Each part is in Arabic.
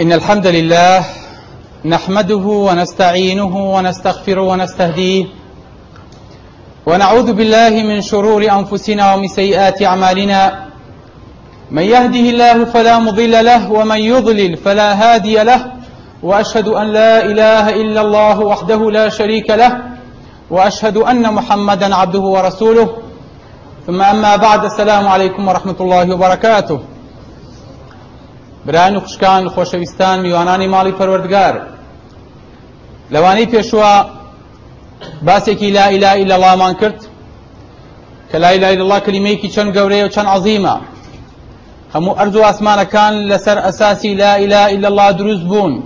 إن الحمد لله نحمده ونستعينه ونستغفره ونستهديه ونعوذ بالله من شرور أنفسنا ومن سيئات أعمالنا. من يهده الله فلا مضل له ومن يضلل فلا هادي له. وأشهد أن لا إله إلا الله وحده لا شريك له. وأشهد أن محمدا عبده ورسوله. ثم أما بعد السلام عليكم ورحمة الله وبركاته. بران و خوشکان خۆشەویستان میوانانی ماڵی پەروەردگار لەوانەی پێشوە باسێکی لا ئیلاهە ئیلا اللهمان کرد کە لا ئیلاهە ئیلا الله کلمەیەکی چەند گەورەیە و چەند عەظیمە هەموو ئەرز و ئاسمانەکان لەسەر ئەساسی لا ئیلاهە ئیلا الله دروست بوون.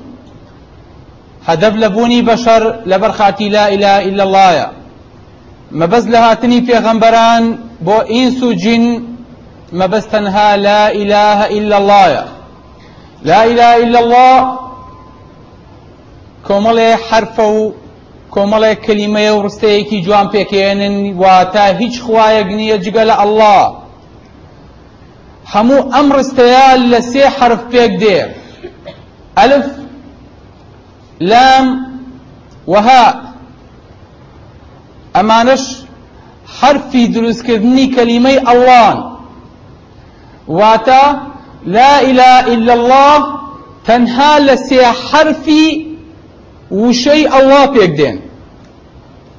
هەدەف لە بوونی بەشەر لەبەر خاتی لا ئیلاهە ئیلا اللهە مەبەست لە هاتنی پێغەمبەران بۆ ئینس و جین مەبەست تەنها لا ئیلاهە ئیلا اللهە لا إله إلا الله. کۆمەڵێ حرفە و کۆمەڵێ کللیمەیە و ڕستەیەکی جوان هیچ خوایەک نییە جگە لە ئەله هەموو ئەم ڕستەیە لە سێ حرف پێک دێ ئەلف لام وها ئەمانش حرفی دروستکردنی کەلیمەی ئەڵان واتە لا إله إلا الله تنها لسي حرفي وشي الله بيقدين.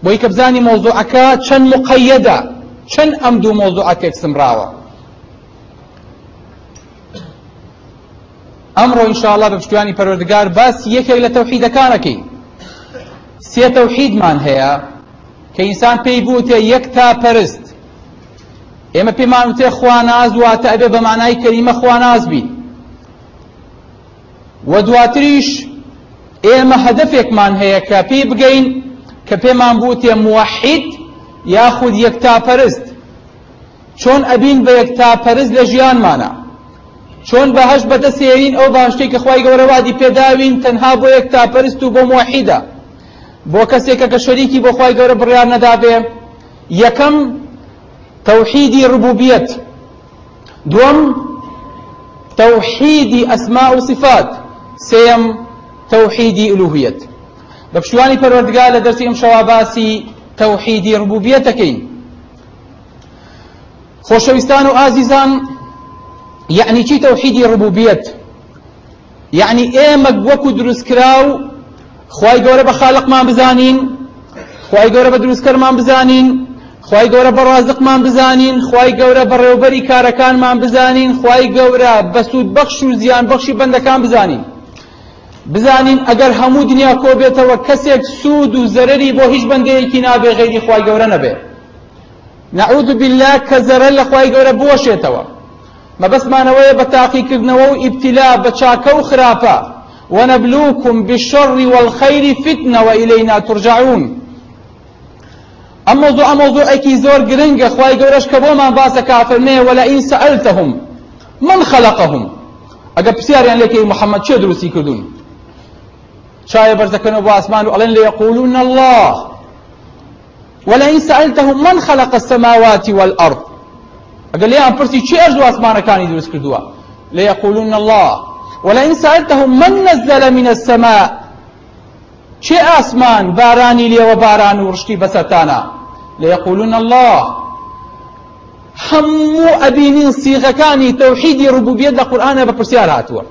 بۆی کە بزانی مۆزوعەکە چەند مقەیەدە چەند ئەم دوو مۆزوعەکە سمراوە ئەمڕۆ ئینشاءڵڵا بە پشتیوانی پەروەردگار باس یەکێک لە تەوحیدەکانەکەی سێ تەوحیدمان هەیە کە ئینسان ئێمە پێمان وتێ خواناز واتە ئەبێ بە معنای کەریمە خواناز بین. و دواتریش ئێمە هەدەفێکمان هەیە کە پێی بگەین کە پێمان بووتێ موحید یاخود یەکتاپەرست. چۆن ئەبین بە یەکتاپەرست لە ژیانمانە؟ چۆن بەهەش بەدەسێرین ئەو باشتەی کە خوای گەورە وادی پێداوین تەنها بۆ یەکتاپەرست و بۆ موحیدە بۆ کەسێکە کە شەریکی بۆ خوای گەورە بڕیار نەدابێ یەکەم توحيدي ربوبية. دوم توحيدي أسماء وصفات. سيم توحيدي ألوهية. بەپشتوانی پەروەردگار لە دەرسی ئەم شەوا باسی تەوحیدی ڕبوبیەتەکەین خۆشەویستان و ئازیزان یعنی چی تەوحیدی ڕبوبیەت یعنی ئێمە وەکو دروستکرا و خی گەورە بە خاڵقمان بزانین خی گەورە بە خی گەورە بە ڕازقمان بزانین خی گەورە بە ڕێوبەری کارەکانمان بزانین خی گەورە بە سوود بەخش و زیان بەخشی بەندەکان بزانین. بزانین ئەگەر هەموو دنیا کۆ بێتەوە کەسێک سوود و زەرری بۆ هیچ بەندەیەکی نابێ غەیری خی گەورە نەبێ. نعوذ بالله کە زەرەر لە خی گەورە بۆشێتەوە مەبەستمانەوەیە بە تاقیکردنەوە و ئیبتیلا بە چاکە و خراپە. ونبلوكم بالشر والخير فتنة وإلينا ترجعون ئەم مۆزوع مۆزوعێکی زۆر گرنگە خوای گەورەش کە بۆمان باسە کافرمێ وەلئین سەئەلتەهم من خەلەقەهم ئەگە پرسیاریان لێکەی محەممەد چێ دروستی کردوون شایە بەرزەکەنەوە بۆ ئاسمان و ئەڵێن ليقولون الله. ولئن سألتهم من خلق السماوات والأرض. ئەگەر لێیان پرسی کێ ئەرز و ئاسمانەکانی دروست کردووە ليقولون الله. ولئن سألتهم من نزل من السماء. چه ئاسمان بارانی لێوە باران و ڕشتی بەسەرتانە ليقولون الله. هەموو ئەبینین سیغەکانی تەوحیدی ڕبوبیەت لە قورئانە بە پرسیار هاتووە.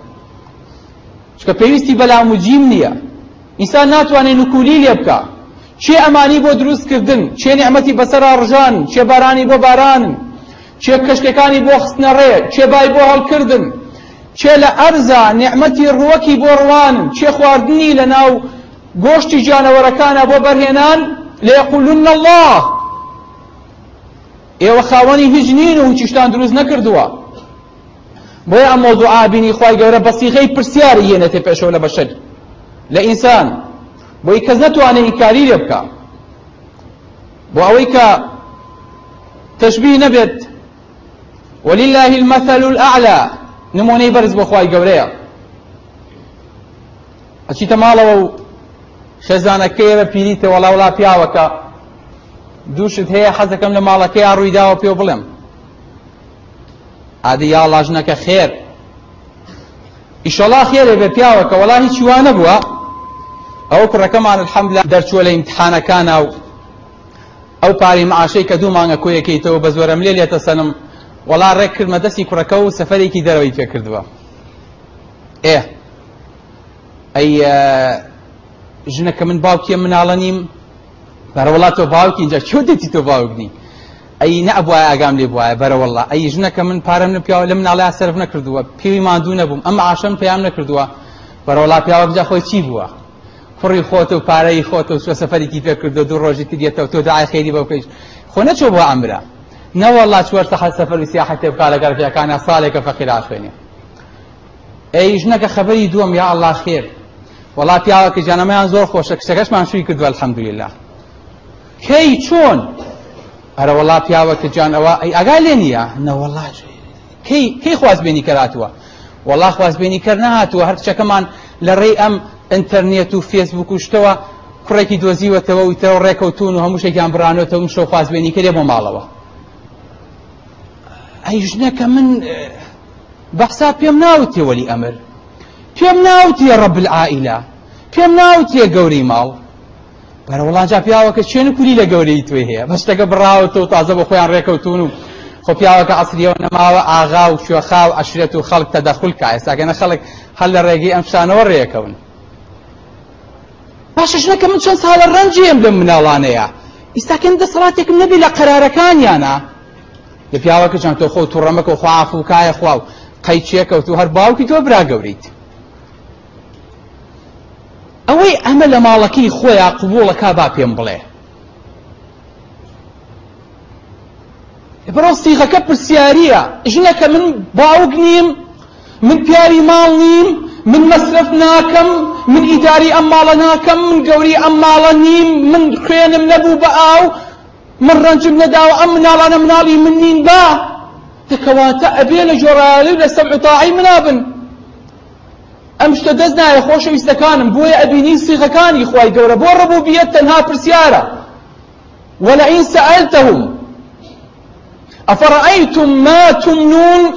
چونکە پێویستی بەلام و جیم نییە. ئینسان ناتوانێت نکولی لێ بکە کێ ئەمانی بۆ دروستکردن کێ نعمەتی بەسەرا ڕژان کێ بارانی بۆ بارانن چێ کەشکەکانی بۆ خستنە ڕێ چێ بای بۆ هەڵکردن چێ لە ئەرزا نعمەتی ڕوەکی بۆ ڕوانن چێ خواردنی لە ناو گۆشتی جانەوەرەکانە بۆ بەرهێنان لێقولن الله. ئێوە خاوەنی هیچ نین و هیچیشتان دروست نەکردووە. بۆیە ئەم مۆزوعا بینی خی گەورە بە سیغەی پرسیاری هێنێتێ پێشەوە لە بەشەر لە ئینسان. بۆی کەس نەتوانێت ئینکاری لێ بکە بۆ ئەوەی کە تەشبیه نەبێت. ولله المثل الأعلى. نمونەی بەرز بۆ خی گەورەیە. ئەچیتە ماڵەوە خێزانەکەی بە پیریتە وەڵا وڵا پیاوەکە. دووشت هەیە حەزەکەم لە ماڵەکەی ڕوویداوە پێ بڵێم. ئادی یا لاژنەکە خێر. ئیشەڵا خێرێ بێ پیاوەکە وەڵا هیچ وانە بووە ئەو کوڕەکەمان الحەمدلله دەرچووە لە ئیمتحانەکانە و ئەو پاری معاشەی کە دوو مانگە کۆیەکەیتەوە بە زۆرەم لێ لێتە سەنم. وەڵا ڕێک کردمە دەستی کوڕەکە و سەفەرێکی دەرەوەی پێ کردووە. ئێ ئەی ژنەکە من باوکیە مناڵە نیم. بەرەوەڵا تۆ باوکی اینجا چۆ دێتی تۆ باوکنی ئەی نەبووە ئاگام لێ بواە بەرەوەڵا. ئەی ژنەکە من پارەم نپیاوە لە مناڵای سەرف نەکردووە. پێوی ماندوو نەبووم. ئەم عاشم پێیان نەکردووە. بەرەوەڵا پیاوە بجا خۆی چی بووە؟ کوڕی خۆت و پارەی خۆت و سوە سەفەرێکی پێ کردو دوو ڕۆژی تریێتەوە تۆ داعای خێری بە بکەیت خۆ نەچۆ بۆ ئەمرە نەوەڵا چوەرتە حەل سەفەر و سیاحەتێ بکا لەگەر پیاکانە ساڵێکە فەقیرا خوێنێ. ئەی ژنەکە خەبەری دووەم یا ئەڵڵا خێر؟ وڵا پیاوەکە جانەمەیان زۆر خۆشە کچەکەشمان شووی کردووە الحەمدولله کەی چۆن؟ ئەرە وڵا پیاوەکە جان ئەوە ئەی ئەگا لێ نییە؟ نەوەڵا کەی خوازبێنی کەراتوە وەڵا خوازبێنی کەر نهاتووە هەر کچەکەمان لە ڕێی ئەم ئینتەرنێت و فێسبوک و شتەوە کوڕێکی دۆزیوەتەوە ویتەوە ڕێکەوتون و هەموو شتێکیان بڕانێتەوە شەو خوازبێنی کرێ بۆ ماڵەوە. ئەی ژنەکە من بەحسا پێم ناوتێ وەلی ئەمر. پێم ناوتێ ڕەب العائلە پێم ناوتێ گەوری ماڵ. بەرەوەڵانجا پیاوەکە چێن کولی لە گەورەی توێ هەیە؟ بەشتەکە بڕاوەتەوە تازە بە خۆیان ڕێکەوتون و خۆ پیاوەکە عسریەوە نەماوە ئاغا و شوێخا و عشرێت و خەڵک تەدەخل کا ئێستاکەنە خەڵک هەل لە ڕێگەی ئەم شانەوە ڕێەکەون باشە ژنەکە من چەند ساڵە ڕەنجیم لەم مناڵانەیە. ئیستاکەن دەسەڵاتێکم نەبی لە قەرارەکانیانە. لە پیاوەکە چەند تۆ خۆ تووڕەمەکە و خواف و کایە خوا و قەیچێکەوت و هەر باوکی تۆ برا گەوریت ئەوەی ئەمە لە ماڵەکەی خۆیان قبولەکە با پێم بڵێ بەڕۆ سیغەکە پرسیاریە ژنەکە من باوک نیم من پیاری ماڵ نیم من مەصرف ناکەم من ئیداری ئەم ماڵە من گەوری ئەم ماڵە نیم من خوێنم نەبوو بە ئاو من ڕەنجم نەداوە ئەم مناڵانە مناڵی من نین با. دەکەواتە ئەبێ لە جۆرایی لە سەمع تاعی منابن ئەم شتە دەست نایە خۆشەویستەکانم بۆیە ئەبینی سیغەکانی خوای گەورە بۆ ڕەبوبیەت تەنها پرسیارە. ولئن سألتهم أفرأيتم ما تمنون؟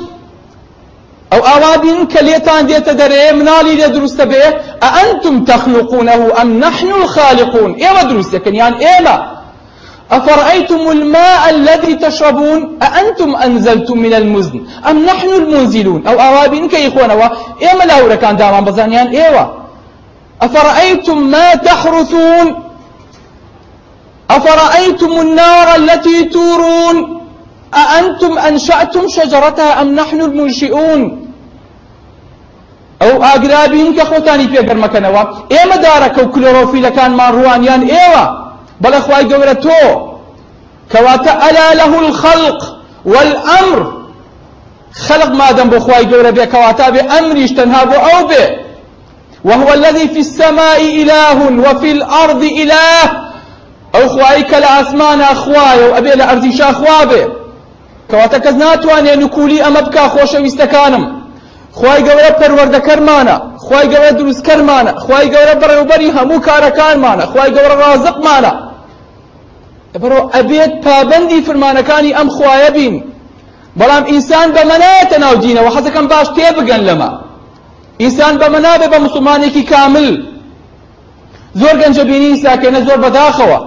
أو أوابين كليتان ديتا دري منالي دي دروست به أأنتم تخلقونه أم نحن الخالقون؟ إيما دروست كان يعني إيما أفرأيتم الماء الذي تشربون؟ أأنتم أنزلتم من المزن أم نحن المنزلون؟ أو أوابين كي إخوانا إيما لا كان داما بزانيان إيوا. أفرأيتم ما تحرثون؟ أفرأيتم النار التي تورون؟ أأنتم أنشأتم شجرتها أم نحن المنشئون؟ أو أقرابين كخوتاني في أقر مكانوا إيما دارك وكلوروفيل كان ماروانيان إيوا. بەڵێ خی گەورە تۆ کەواتە ئەلا له الخلق والأمر. خلق مادەم بۆ خی گەورە بێ کەواتە بێ ئەمریش ئەو بێ وهو الذي في السماء إله وفي الأرض إله. أو خواي كلا أسمانا خواي وأبي لأرضي شا خوابه كواتا كز ناتواني نكولي أما بكا خوشا ويستكانم خواي گەورە پەروەردەکەرمانە خی گەورە دروستکەرمانە خی گەورە بەڕێوبەری هەموو کارەکانمانە خی گەورە ڕازقمانە بەڕۆ ئەبێت پابندی فرمانەکانی ئەم خوایە بین. بەڵام ئینسان بەمەنایەتە ناو دینەوە حەزەکەم باش تێبگەن لەمە ئینسان بەمەنابێ بە مسلمانێکی کامل. زۆر گەنجە بینی ئیساکێنە زۆر بەداخەوە.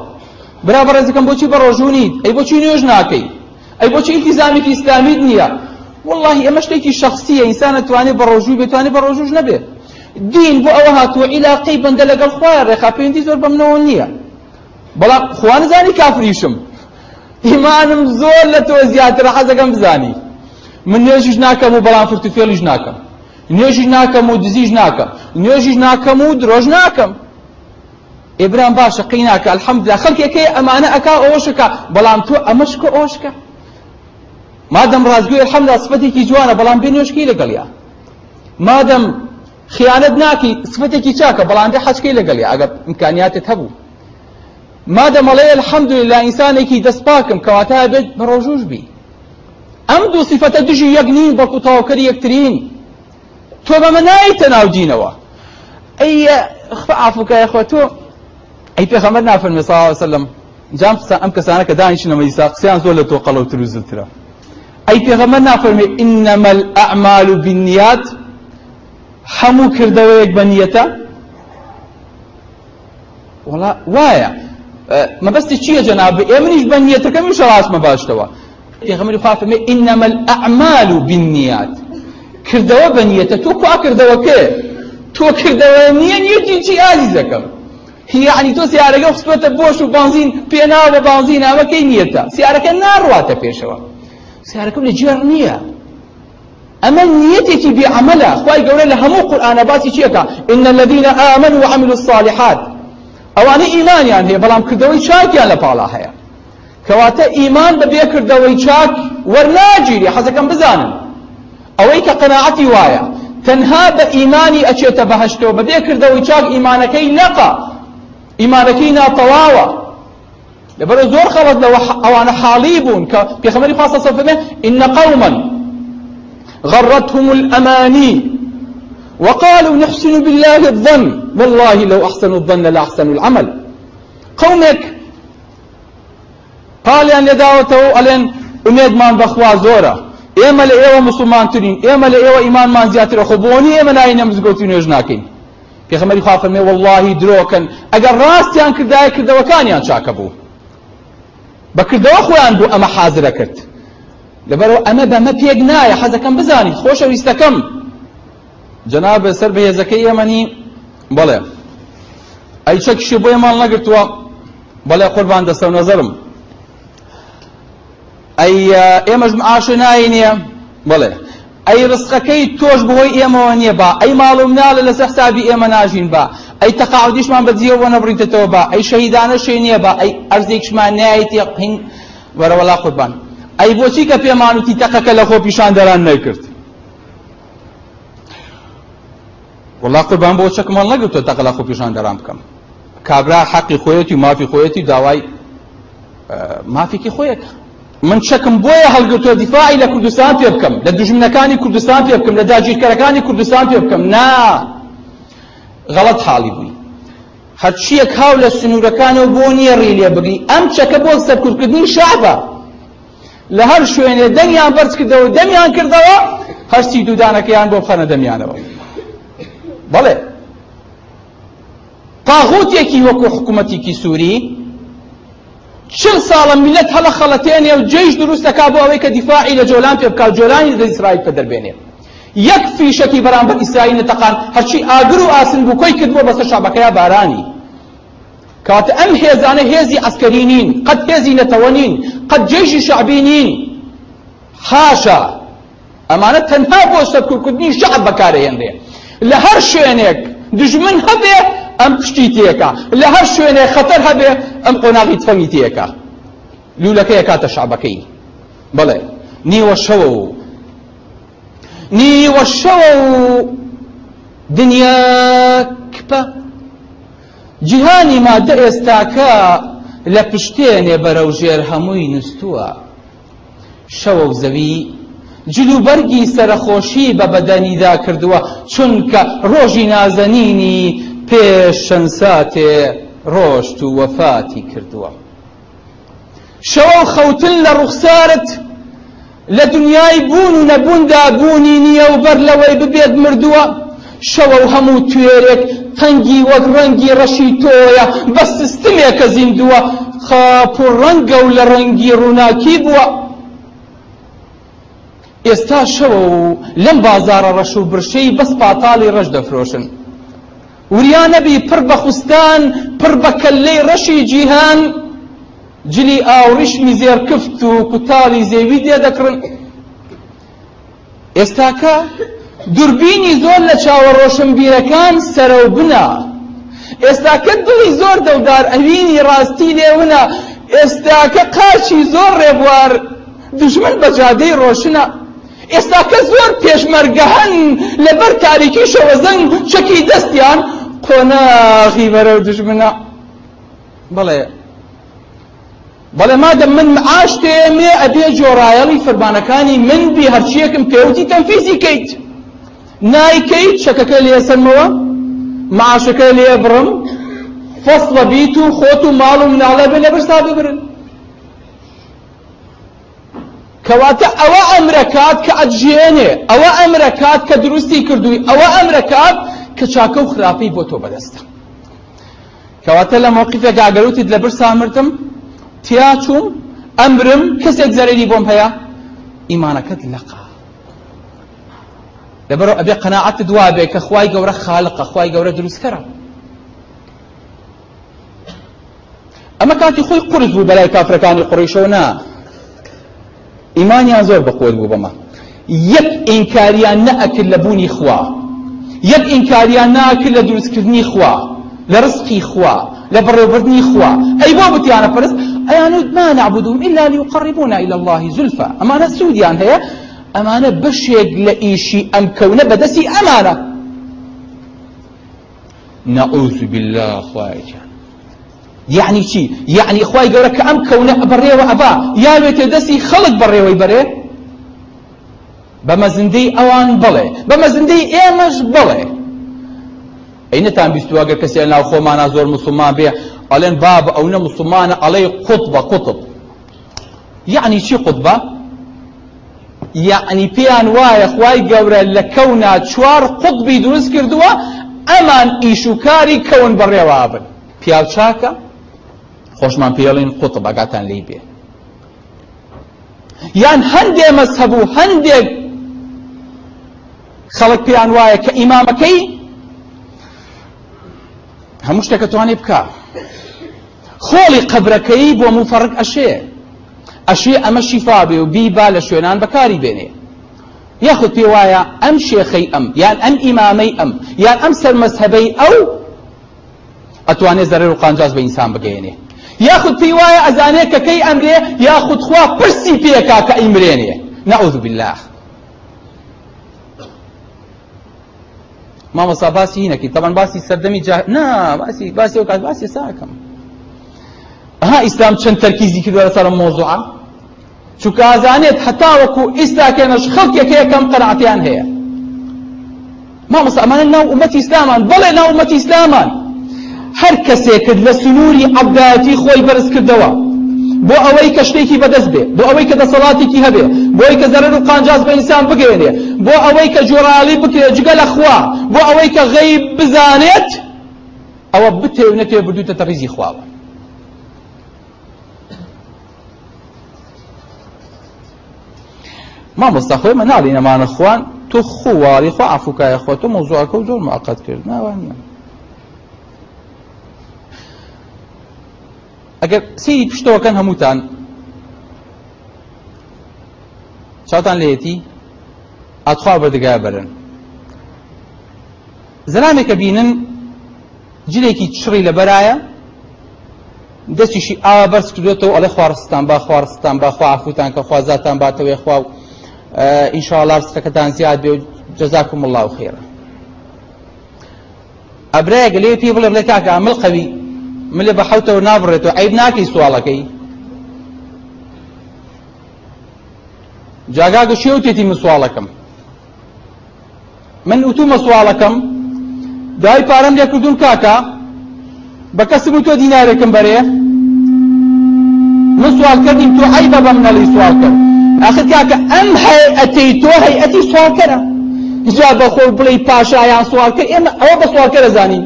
برا بەڕێزەکەم بۆچی بە ڕۆژوونیت ئەی بۆچی نوێژ ناکەی؟ ئەی بۆچی ئیلتیزامێکی ئیسلامیت نییە؟ والله ئەمە شتێکی شخصیە ئینسان نتوانێت بە ڕۆژووی بتوانێت بە ڕۆژوش نەبێ. دین بۆ ئەوە هاتووە عیلاقەی بەندە لەگەڵ خوایە ڕێخا پەیوەندی زۆر بەمنەوە بەڵام خوا نزانی کافریشم. ئیمانم زۆر لە تۆ زیاترە حەزەکەم بزانی. من نوێژیش ناکەم و بەڵام فرتوفێڵیش ناکەم. نوێژیش ناکەم و دزیش ناکەم. نوێژیش ناکەم و درۆژ ناکەم. ئێبران باشە قەی ناکە الحەمدلله خەڵکێکەی ئەمانە ئەکا ئەوەشەکە بەڵام تۆ ئەمەشکە ئەوشکە مادەم ڕازگوی الحەمدلله سفەتێکی جوانە بەڵام بێ نوێشکی لەگەڵیا. مادەم خیانەت ناکی سفەتێکی چاکە بەڵام بێ حەچکەی لەگەڵیا. ئەگەر ئیمکانیاتت هەبوو. مادەمەڵێ الحەمدلله ئینسانێکی دەستپاکم کەواتە بێت بە ڕۆژوش بی ئەم دوو سیفەتە دژی یەک نین بەڵکو تەواوکەری یەکترین تۆ بەمە نایتە ناو دینەوە ئەی عفوکە خۆ تۆ ئەی پێخەمەر نافەرمێ الله وسلم. جام ئەم کەسانە کە دانیشنەوە ئیسا قسەیان زۆر لە تۆ قەڵەوتر و زلترە ئەی پێغەمبەر نافەرمێ ئینەمە الأعمال بالنیات هەموو کردەوەیەک بە وڵا وایە مەبەستی چییە جەناب ئێمنیش بە نیەتەکەمی شەڕاستمە باشتەوە پێغەمبەری خوا فەرمێ ئینەمە الأعمال بالنیات کردەوە بە نیەتە. تۆ کوا کردەوە کێ؟ تۆ کردەوە نییە نیەتی چی ئازیزەکەم یعنی تۆ سیارەکە خستوەتە بۆش و بانزین پێناوە بە بانزین ئەمەکەی نیەتە؟ سیارەکە ناڕواتە پێشەوە. سیارەکەم لە جێر نییە. ئەمە نیەتێکی بێعەمەلە خوای گەورە لە هەموو قورئانە باسی چیەکە؟ إن الذين آمنوا وعملوا الصالحات ئەوانە ئیمانیان هەیە بەڵام کردەوەی چاکیان لە پاڵا هەیە. کەواتە ئیمان بە بێکردەوەی چاک وەرناگیری حەزەکەم بزانن. ئەوەی کە قەناعەتی وایە تەنها بە ئیمانی ئەچێتە بەهشتەوە بە بێکردەوەی چاک ئیمانەکەی نەقا ئیمانەکەی ناتەواوە لەبەرە زۆر خەڵک لەوە ئەوانە حاڵی بوون کە پێخەمەری پاسە سەفەمێ إن قوما غرتهم الأماني وقالوا نحسن بالله الظن. والله لو أحسنوا الظن لأحسنوا العمل. قومك. قاليان لداوته ألين ئومێدمان بەخوا زۆرە ئێمە لە ئێوە مسلمانترین ئێمە لە ئێوە ئیمانمان زیاترە خۆ بۆنی ئێمە ناینە مزگەوتی نوێژ ناکەین پێغەمبەری خوا فەرمێ واللهی درۆکەن ئەگەر ڕاستیان کردایە کردەوەکانیان چاکە بوو بەکردەوە خۆیان بوو ئەمە حازرە کرد لەبەرەوە ئەمە بەمە پێک نایە حەزەکەم بزانیت خۆشەویستەکەم جەناب سەر بەهێزەکەی ئێمەنی بەڵێ ئەی چەکیشی بۆ ئێمان نەگرتووە بەڵێ قوربان دەستە و نەزەرم ئەی ئێمەش معاشە ناینێ بڵێ ئەی ڕسقەکەی تۆش بەهۆی ئێمەوە نییە با. ئەی ماڵ و مناڵە لەسەر حسابی ئێمە ناژین با. ئەی تەقاعدیشمان بەجێەوە نەبڕیتەوە با. ئەی شەهیدانە شوێ نییە با. ئەی ئەرزێکشمان نایەتی قین وەرەوەڵا قوربان ئەی بۆچی کە پێمان وتی تەقەکە لە خۆ پیشان دەران نەکرد وڵا قوربان بۆ چەکمان نەگرتوە تەقە لە خۆ پیشان دەران بکەم. کابرا حەقی خۆیەتی مافی خۆیەتی داوای مافێکی خۆیەکە. من چەکم بۆیە هەڵگرتووە دیفاعی لە کوردستان پێ بکەم لە دژمنەکانی کوردستان پێ بکەم لە داگیرکەرەکانی کوردستان پێ بکەم. نا! غەڵەت حاڵی بووی. هەرچیەک هاو لە سنوورەکانەوە بۆ نییە ڕێ لێ بگری. ئەم چەکە بۆ سەرکوتکردنی شعبە لە هەر شوێنێ دەنگیان بەرز کردەوە دەمیان کردەوە هەرچی دوودانەکەیان بۆ بخەنە دەمیانەوە. بەڵێ تاغوتێکی وەکو حکوومەتێکی سووری چل ساڵە میلەت هەڵە خەڵەتێنێ و جێش دروست دەکا بۆ ئەوەی کە دیفاعی لە جۆلان پێ بکات جۆلانی لە ئیسرائیل پێ دەربێنێ. یەک فیشەکی بەرامبەر ئیسرائیل نەتەقان هەرچی ئاگر و ئاسن بوو کۆی کردبووە بەسەر شابەکەیە بارانی. کاتە ئەم هێزانە هێزی عسکەری نین قەت هێزی نەتەوە نین قەت جێژی شعبی نین. حاشا. ئەمانە تەنها بۆ سەرکوتکردنی شعب لە هەر شوێنێک دژمن هەبێ ئەم پشتی تێکە. لە هەر شوێنێ خەتەر هەبێ ئەم قۆناغی تفەنگی تێکە. لولەکەی کاتە شعبەکەی. بەڵێ نیوە شەوە و. نیوە شەوە و. دنیا کپە. جیهانی مادە ئێستاکە لە پشتێنێ بەرەو ژێر هەمووی نستووە. شەوە و زەوی جلوبەرگی سەرخۆشی بە بەدەنیدا کردووە چونکە ڕۆژی نازەنینی پێش چەند ساتێ ڕۆشت و وەفاتی کردووە. شەوە خەوتن لە ڕوخسارت لە دنیای بوون و نەبووندا بوونی نییە و بەر لەوەی ببێت مردووە. شەوە و هەموو توێرێک تەنگی وەک ڕەنگی ڕەشی تۆیە بە سیستمێکە زیندووە. خاپ و ڕەنگە و لە ڕەنگی ڕووناکی بووە. ئێستا شەوە و لەم بازارە ڕەش و برشەی بەس پاتاڵی ڕەش دەفرۆشن. وریان نەبی پڕ بە خوستان پڕ بە کەللەی ڕەشی جیهان. جلی ئاوریشمی زێرکفت و کوتاڵی زێوی دێ دەکڕن. ئێستاکە دوربینی زۆر لە چاوە ڕۆشنبیرەکان سەرە و بنا. ئێستاکە دڵی زۆر دەودار ئەوینی ڕاستی لێونە. ئێستاکە قاچی زۆر ڕێبوار. دژمن بە جادەی ڕۆشنە. ئێستاکە زۆر پێشمەرگەهەن لەبەر تاریکی شەوەزەنگ چەکی دەستیان قۆناغی بەرەو دژمنە. بەڵێ بەڵێ مادەم من معاش تێمێ ئەبێ جۆڕایەڵی فەرمانەکانی من بی هەرچیەکم پێوتی تەنفیزی کەیت. نایکەیت شەکەکە لێسەرمەوە معاشەکە لێ بڕم فەصلە بیت و خۆت و ماڵ و مناڵە بێ لەبەرستا ببرن. کەواتە ئەوە ئەمرەکات کە ئەجێنێ ئەوە ئەمرەکات کە دروستی کردووی ئەوە ئەمرەکات کە چاکە و خراپەی بۆ تۆ بەدەستە. کەواتە لە مووقفێک ئاگەروتیت لە برسا مردم تیا چووم ئەمرم کەسێک زەرری بۆم هەیە ئیمانەکەت لەقا. لەبەرەوە ئەبێ قەناعەت دوا بێ کە خوای گەورە خالقە خوای گەورە دروستکەرە. ئەمە کاتی خۆی قرس بوو بەلای کافرەکانی قڕیشەوە نا. ئیمانیان زۆر بەقوت بوو بەمە. یەک ئینکاریان نەئەکرد لە بوونی خوا. یەک ئینکاریان ناکرد لە دروستکردنی خوا لە ڕزقی خوا لە بەڕێوەبردنی خوا. ئەی بۆ بتیانە پرست؟ ئەیان ما نعبدهم إلا ليقربونا إلى الله زلفى ئەمانە سوودیان هەیە؟ ئەمانە بەشێک لە ئیشی ئەم کەونە بەدەستی ئەمانە. نعوذ بالله خوایجان يعني چی؟ يعني خوای گەورە کە ئەم کەونە بەڕێوە ئەبا. یاوێتێ دەستی خەڵک بەڕێوەی بەرێ؟ بەمە زندەی ئەوان بڵێ. بەمە زندەی ئێمەش بڵێ. ئەینەتان بیستوە گەر کەسێ ناو خۆمانە زۆر مسلمان بێ. ئەڵێن بابە ئەو نە مسلمانە ئەڵێ قوتبە قوتب. یعنی چی قوتبە؟ یعنی پێیان وایە خوای گەورە لە کەونا چوار قوتبی دروست کردووە ئەمان ئیش و کاری کەون بەڕێوە بن. پیاو چاکە؟ خۆشمان پێڵین قوتب ئەگاتان لی بێ. یان هەندێ مەسهەب و هەندێک خەڵک پێیان وایە کە ئیمامەکەی هەموو شتێکە توانێ بکە. خۆڵی قەبرەکەی بۆ مفەڕک ئەشێ. ئەشێ ئەمە شیفا بێ و بیبا لە شوێنان بەکاری بێنێ. یاخود پێ وایە ئەم شێخەی ئەم یان ئەم ئیمامەی ئەم یان ئەم سەرمەسهبەی ئەو ئەتوانێت زەرەر و قانجاز بە ئینسان بگەێنێ پێی وایە ئەزانێت کە کەی ئەمرێ یاخود خوا پێکا کە ئیمرێنێ نەعوذ بالله. مامۆستا باسی هینەکی تەبەن باسی سەردەمی جا نا باسی باسی ئەو کات باسی ساکەم ها ئیسلام چەند تەرکیزی کردووە لەسەر مۆزوعە چونکە ئازانێت هەتا وەکو ئیسلاکێنەش خەڵکێک هەیە کەم قەنەعەتیان هەیە مامۆستا ئەمانە ناو ئومەتی ئیسلامان بەڵێ ناو ئومەتی ئیسلامان هەر کەسێکت لە سنووری عەبدایەتی خۆی بەرز کردەوە. بۆ ئەوەی کە شتێکی بەدەست بێ بۆ ئەوەی کە دەسەڵاتێکی هەبێ بۆ ئەوەی کە زەرەر و قانجاز بە ئینسان بگەێنێ بۆ ئەوەی کە جۆرالی بکرێ جگە لە خوا بۆ ئەوەی کە غەیب بزانێت ئەوە بتێونەتێ بردووتە تەڕیزی خواوە. مامۆستا خۆی مە ناڵی نەمانە خوان تۆ خوواڵی خۆ ئافوکایە خۆ تۆ مۆزوعەکە و زۆر معقەت کرد ناوان ئەگەر سیری پشتەوەکەن هەمووتان. چاوتان لێتی ئاتخوا بەردەگای بەرن زەلامێکە بینن جلێکی چڕی لە بەرایە دەستیشی ئاوا بەرز کردوێتەوە ئەڵێ خوارستان با خوارستان با خوا عفوتان کە خوازاتان باتەوێ خوا و ئینشاءڵا ڕستەکەتان زیاد بێ و جەزاکم الله خێرە. ئەبرایە گەلێ پێ بڵێ بڵێ کاکە ئەمڵ قەوی ملێ بە حوتەوە نابڕێتەوە عیب ناکەی سوالەکەی جاگاگە شێوتێتی من سوالەکەم من وتومە سوالەکەم دای پارەم لێ کردوون کاکە بە کەسم و تۆ دینارێکم بەرێ من سوال کردیم تۆ عیبە بەم نەڵی سوال کرد ئاخر کاکە ئەم هەیئەتەی تۆ هەیئەتی سوالکەرە جا بە خۆ بڵێ پاشایان سوال کرد ئێمە ئەوە بە سوالکەرە زانین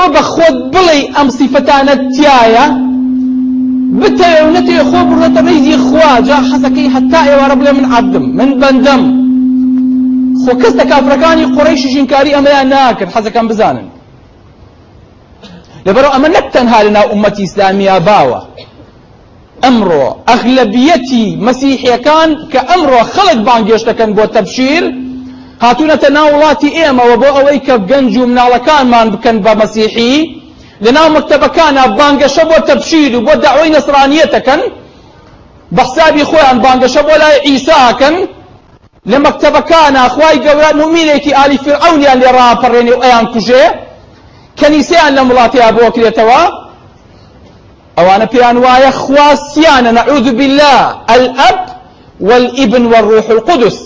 تۆ بە خۆت بڵێ ئەم سیفەتانە تایە نەتەوێ خۆ بڕێتە ڕێزی خوا جا حەزەکەی هەتا ئێوارە بڵێ من عەبدم من بەندەم. خۆ کەس لە کافرەکانی قوڕەیشی ژینکاری ئەمەیان ناکرد حەزەکەم بزانن. لەبەرەوە ئەمە نەک تەنها لەناو ئومەتی ئیسلامیە باوە. ئەمڕۆ ئەغلەبیەتی مەسیحیەکان کە ئەمڕۆ خەڵک بانگێشتەکەن بۆ تەبشیر هاتوونەتە ناو وڵاتی ئێمەوە بۆ ئەوەی کە گەنج و مناڵەکانمان بکەن بە مەسیحی لە ناو مەکتەبەکانە بانگەشە بۆ تەبشیر و بۆ داوای نەسرانیەتەکەن بە حسابی خۆیان بانگەشە بۆ لای ئیساکەن لە مەکتەبەکانە خوای گەورە مومینێکی ئالی فرعونیان لێ ڕاپەڕێنێ و ئەیان کوژێ کەنیسەیان لەم وڵاتەیە بۆ کرێتەوە ئەوانە پێیان وایە خواسیانە نەعوذ بالله الأب والابن والروح القدس.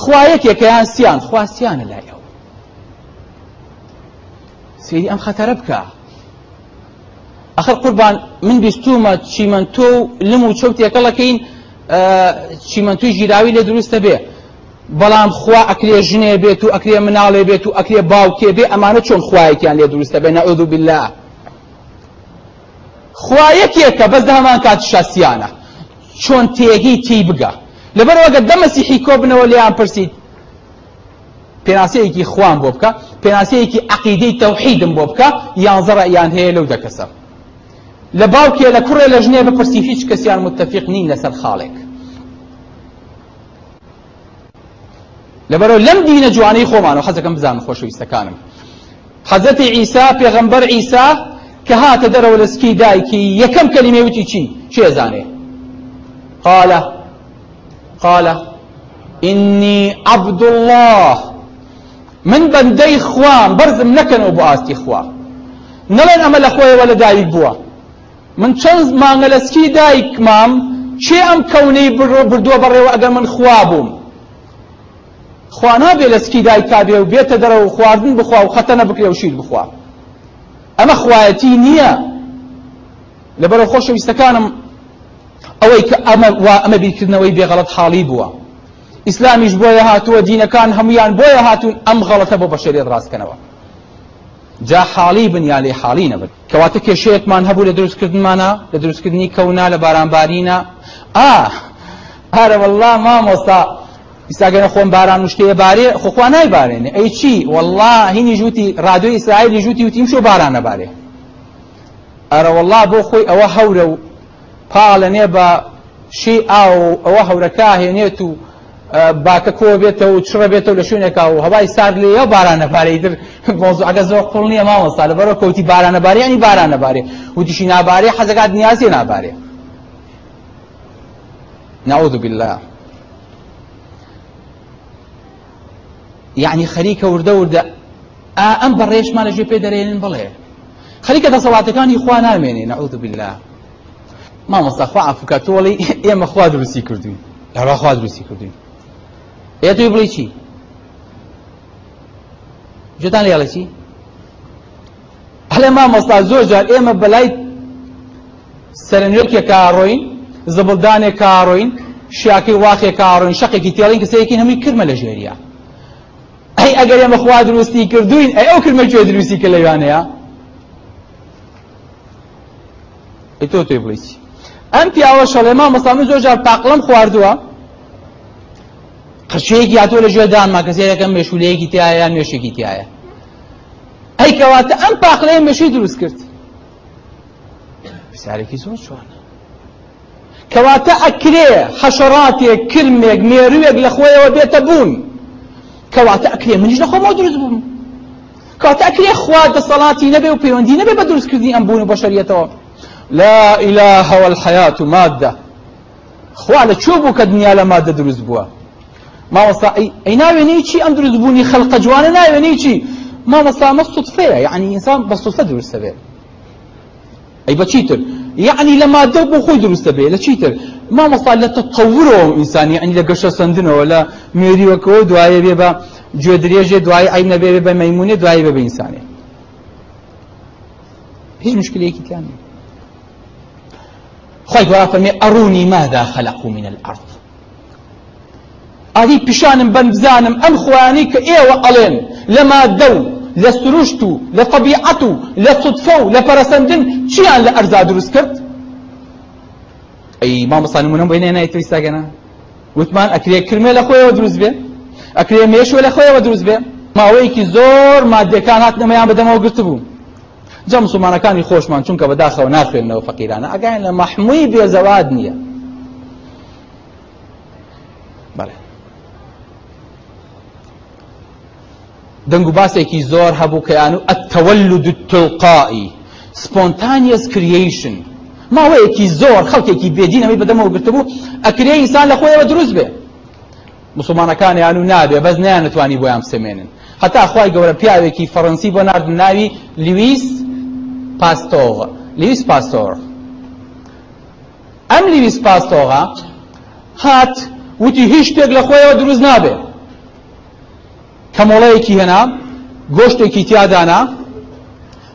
خوایەکێکەیان سیان خواسیانە لای ئەو. سێری ئەم خەتەرە بکە. ئەخر قوربان من بیستومە چیمەنتۆ و لم و چەوتێکەڵەکەین چیمەنتوی ژیراوی لێ دروستە بێ. بەڵام خوا ئەکرێ ژنێ بێت و ئەکرێ مناڵێ بێت و ئەکرێ باوکێ بێ ئەمانە چۆن خوایەکیان لێ دروستە بێ نەعوذ بالله. خوا یەکێکە بەس هەمان کات شاسیانە چۆن تێگی تی بگە. لەبەر وەگە دەمەسیحی کۆ بنەوە لێیان پرسیت پێناسەیەکی خوان بۆ بکە پێناسەیەکی عقیدەی تەوحیدم بۆ بکە یانزە ڕەیان هەیە لەو دەکەسە لە باوکێ لە کوڕێ لە ژنێ بپرسی هیچ کەسیان متفق نین لەسەر خاڵێک لەبەرەوە لەم دینە جوانەی خۆمان و حەزەکەم بزانم خۆشەویستەکانم حەزەتی عیسا پێغەمبەر عیسا کە هاتە دەرەوە لە سکی دایکی یەکەم کەلیمەی وتی چی چێزانێ قال قال إني عبد الله. من بەندەی خوام بەرزم نەکەنەوە بۆ ئاستی خوا نەڵێن ئەمە لە خۆیەوە لە دایک بووە من چەند مانگە لە سکی دایکمام چێ ئەم کەونەی بردووە بەڕێوە ئەگەر من خوا بووم خوا نابێ لە سکی دایکا بێ و بێتە دەرەوە خواردن بخوا و خەتە نەبکرێ و شیر بخوا. ئەمە خوایەتی نییە لەبەرەوە ئەوەی کە ئەمە وا ئەمە بیرکردنەوەی بێغەڵەت حاڵی بووە. ئیسلامیش بۆیە هاتووە دینەکان هەمویان بۆیە هاتوون ئەم غەڵەتە بۆ بەشەریت ڕاستکەنەوە. جا حاڵی بن یا لێ حاڵی نەبن. کەواتە کێشەیەکمان هەبوو لە دروستکردنمانە لە دروستکردنی کەونا لە بارانبارینە. ئا والله مامۆستا ئیساگەنە خۆم باران و شتەیە بارێ خۆخوا نایبارێنێ. ئەی چی؟ والله هینی ژووتی ڕادۆی ئیسرائیلی ژووتی وتیم شو بارانە بارێ ئەرە والله بۆ خۆی ئەوە هەورە و پاڵەنێ بە شی ئاو ئەوە هەورەکە هێنێت و باکە کۆ بێتەوە و چڕە بێتەوە لە شوێنێکا و هەوای سار لێ بارانە بارەی در مۆزوع ئەگە زۆر قوڵ نییە مامۆستا لەبەرەوە کەوتی بارانە بارێ ینی بارانە بارێ وتیشی نابارێ حەزەکات نیازی نابارێ. نعوذ بالله. يعني خەریکە وردە وردە ئەم بەڕێشمان لەژێ پێ دەرێنن بڵێ. خەریکە دەسەڵاتەکانی خوا نامێنێ نعوذ بالله. مامۆستا خوا عفوکە تۆڵی ئێمە خوا دروستی کردوین لەڕا خوا دروستی کردوین ئێ توی بڵی چی؟ جێتان لێڵە چی؟ هەلێ مامۆستا زۆر جار ئێمە بەلای سەرنجێکێک کاڕۆین زبڵدانێک کاڕۆین شیاکەی واخێک کاڕۆین شەقێکی تێڵین کەسەیەکی هەمووی کرمە لە ژێریە. ئەی ئەگەر ئێمە خوا دروستی کردوین ئەی ئەو کرمە کوێ دروستی کە لەوانەیە ئەی تۆ توێ بڵی چی؟ ئەم پیاوە شەڵێ مامۆستا من زۆر جار پاقڵەم خواردووە. قرچەیەکی هاتووە لە ژێر دانما کەسێکەکەم مێشولەیەکی تایە یان مێشێکی تایە. ئەی کەواتە ئەم پاقلەیە مێشەی دروست کرد. پرسیارێکی زۆر جوانە کەواتە ئەکرێ حەشەڕاتێک کرمێک مێرووێک لە خۆیەوە بێتە بوون. کەواتە ئەکرێ منیش لە خۆمەوە دروست بووم کەواتە ئەکرێ خوا دەسەڵاتی نەبێ و پەیوەندی نەبێ بە دروستکردنی ئەم بوون و بەشەریەتەوە لا إله والحياة مادة. خوا لە چۆ بوو کە دنیا لە مادە دروست بووە؟ ماوەستا ئەی ناوێنەی چی؟ ئەم دروست بوونی خەڵقە جوانە ناوێنەی چی؟ ماوەستا مە سوتفەیە یعنی ئینسان بە سوتفە دروستە بێت ئەی بە چیتر یعنی لە مادە بۆ خۆی دروستە بێت لە چیتر مامەستا لە تەتەورەوە ئینسانی. یعنی لە گەشە سندنەوە لە مێریوەکەەوە دوایە بێ بە گوێ درێژێ دوای ئەی نەبێ بە مەیمونێ دوای بە بە ئینسانێ هیچ مشکلەیەکی تیان نیە گەڕا فەرمێ أروني ماذا خلقوا من الأرض؟ ئادی پیشانم بەن بزانم ئەم خوانی کە ئێوە ئەڵێن لە مادە و لە سروشت و لە طبیعەت و لە سودفە و لە پەرەسەندن چیان لە ئەرزا دروست کرد؟ ئەی مامەسا نمونەم بۆی نێنای تویستاگەنە وتمان ئەکرێ کرمێ لە خۆیەوە دروست بێ؟ ئەکرێ مێشوە لە خۆیەوە دروست بێ؟ ماوەیەکی زۆر مادەکان هات نەمەیان بەدەمەوە گرت بوو جا مسلمانەکانی خۆشمان چونکە بەداخەوە ناخوێنەوە فەقیرانە. ئەگەیان لە مەحمووی بێزەواد نییە. بەڵێ. دەنگ و باسێکی زۆر هەبوو کەیان و ئەتەوەلد التلقائی spontaneous creation ماوەیەکی زۆر خەڵکێکی بێدینەوەی بەدەمەوە گرتبوو ئەکرێ ئینسان لە خۆیەوە دروست بێ. مسلمانەکانیان و نابێ بەس نیان نتوانی بۆیان بسەمێنن هەتا خی گەورە پیاوێکی فەڕەنسی بۆ نردن ناوی لیویس پاستۆغ. لیویس پاستۆر ئەم لیویس پاستۆغا هات وتی هیچ شتێک لە خۆیەوە دروست نابێت کەمۆڵەیەکی هێنا گۆشتێکی تیادانا